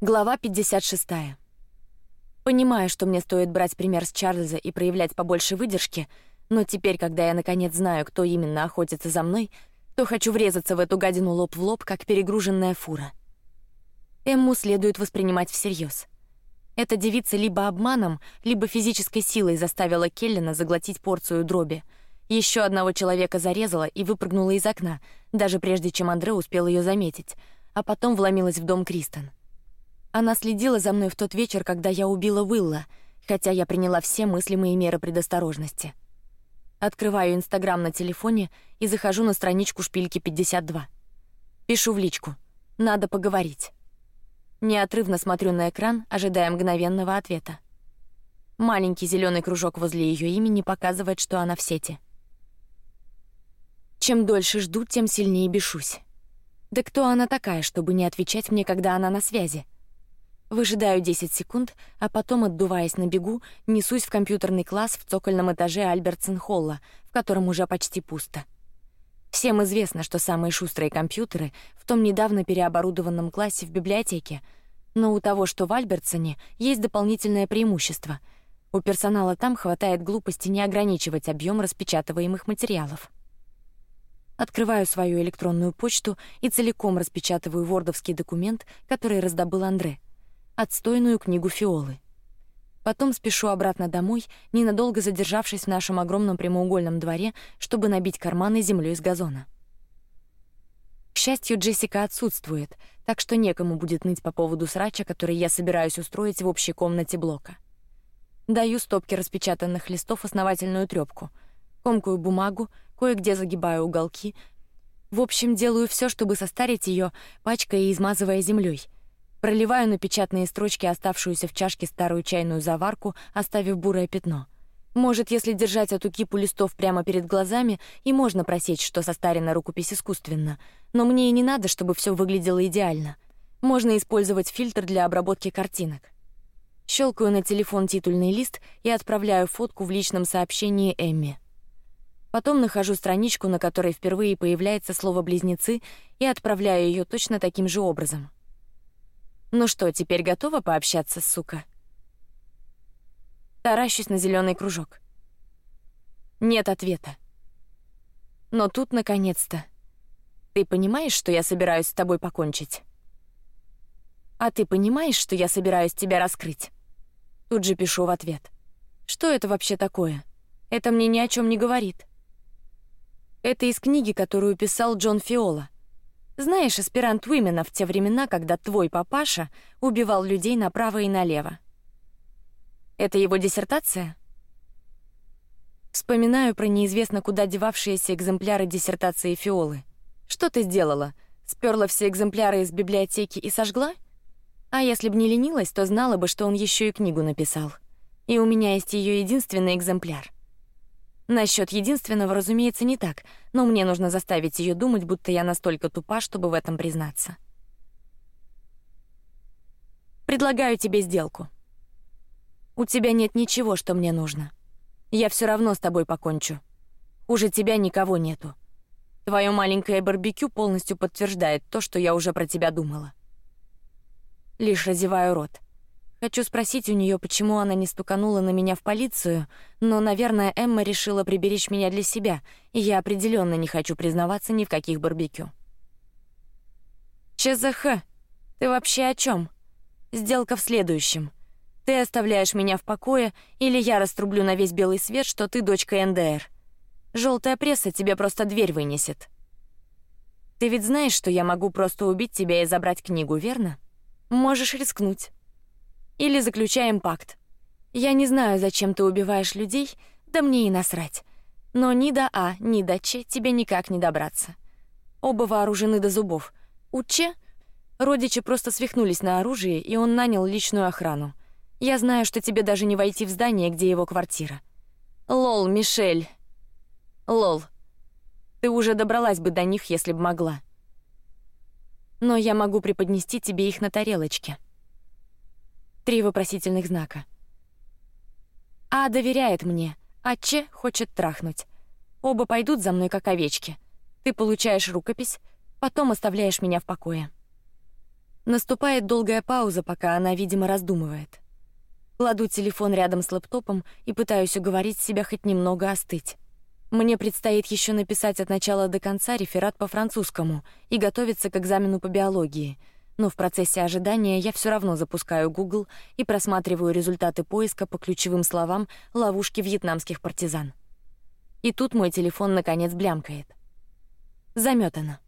Глава 56. Понимаю, что мне стоит брать пример с Чарльза и проявлять побольше выдержки, но теперь, когда я наконец знаю, кто именно охотится за мной, то хочу врезаться в эту гадину лоб в лоб, как перегруженная фура. Эмму следует воспринимать всерьез. Эта девица либо обманом, либо физической силой заставила Келлина заглотить порцию дроби. Еще одного человека зарезала и выпрыгнула из окна, даже прежде чем Андре успел ее заметить, а потом вломилась в дом Кристен. Она следила за мной в тот вечер, когда я убила Уилла, хотя я приняла все мыслимые меры предосторожности. Открываю Инстаграм на телефоне и захожу на страничку шпильки 52. Пишу в личку: надо поговорить. Неотрывно смотрю на экран, ожидая мгновенного ответа. Маленький зеленый кружок возле ее имени показывает, что она в сети. Чем дольше жду, тем сильнее бешусь. Да кто она такая, чтобы не отвечать мне, когда она на связи? Выжидаю 10 секунд, а потом, отдуваясь на бегу, несусь в компьютерный класс в цокольном этаже Альбертсон-холла, в котором уже почти пусто. Всем известно, что самые шустрые компьютеры в том недавно переоборудованном классе в библиотеке, но у того, что в Альбертсоне, есть дополнительное преимущество. У персонала там хватает глупости не ограничивать объем распечатываемых материалов. Открываю свою электронную почту и целиком распечатываю вордовский документ, который раздобыл Андре отстойную книгу Фиолы. Потом спешу обратно домой, ненадолго задержавшись в нашем огромном прямоугольном дворе, чтобы набить карманы землей из газона. К счастью, Джессика отсутствует, так что некому будет ныть по поводу срача, который я собираюсь устроить в общей комнате блока. Даю стопке распечатанных листов основательную трёпку, комкую бумагу, кое-где загибаю уголки. В общем, делаю все, чтобы состарить ее, пачкая и измазывая землей — Проливаю на печатные строчки оставшуюся в чашке старую чайную заварку, оставив бурое пятно. Может, если держать эту кипу листов прямо перед глазами, и можно просечь, что состарена рукопись искусственно. Но мне и не надо, чтобы все выглядело идеально. Можно использовать фильтр для обработки картинок. Щелкаю на телефон титульный лист и отправляю фотку в личном сообщении Эмми. Потом нахожу страничку, на которой впервые появляется слово близнецы, и отправляю ее точно таким же образом. Ну что, теперь готова пообщаться, сука? Таращусь на зеленый кружок. Нет ответа. Но тут наконец-то. Ты понимаешь, что я собираюсь с тобой покончить? А ты понимаешь, что я собираюсь тебя раскрыть? Тут же пишу в ответ. Что это вообще такое? Это мне ни о чем не говорит. Это из книги, которую писал Джон Фиола. Знаешь, аспирант Уимена в те времена, когда твой папаша убивал людей направо и налево. Это его диссертация? Вспоминаю про неизвестно куда девавшиеся экземпляры диссертации Фиолы. Что ты сделала? Сперла все экземпляры из библиотеки и сожгла? А если б не ленилась, то знала бы, что он еще и книгу написал. И у меня есть ее единственный экземпляр. Насчет единственного, разумеется, не так, но мне нужно заставить ее думать, будто я настолько тупа, чтобы в этом признаться. Предлагаю тебе сделку. У тебя нет ничего, что мне нужно. Я все равно с тобой покончу. Уже тебя никого нету. Твое маленькое барбекю полностью подтверждает то, что я уже про тебя думала. Лишь разеваю рот. Хочу спросить у нее, почему она не стуканула на меня в полицию, но, наверное, Эмма решила приберечь меня для себя, и я определенно не хочу признаваться ни в каких барбекю. ЧЗХ, ты вообще о чем? Сделка в следующем. Ты оставляешь меня в покое, или я раструблю на весь белый свет, что ты дочка НДР. Желтая пресса тебе просто дверь вынесет. Ты ведь знаешь, что я могу просто убить тебя и забрать книгу, верно? Можешь рискнуть. Или заключаем пакт. Я не знаю, зачем ты убиваешь людей, да мне и насрать. Но ни до А, ни до Ч тебе никак не добраться. Оба вооружены до зубов. У Ч родичи просто свихнулись на оружие, и он нанял личную охрану. Я знаю, что тебе даже не войти в здание, где его квартира. Лол, Мишель. Лол. Ты уже добралась бы до них, если бы могла. Но я могу преподнести тебе их на тарелочке. Три вопросительных знака. А доверяет мне, а Че хочет трахнуть. Оба пойдут за мной как овечки. Ты получаешь рукопись, потом оставляешь меня в покое. Наступает долгая пауза, пока она, видимо, раздумывает. Кладу телефон рядом с лэптопом и пытаюсь уговорить себя хоть немного остыть. Мне предстоит еще написать от начала до конца реферат по французскому и готовиться к экзамену по биологии. Но в процессе ожидания я все равно запускаю Google и просматриваю результаты поиска по ключевым словам ловушки вьетнамских партизан. И тут мой телефон наконец блямкает. Заметано.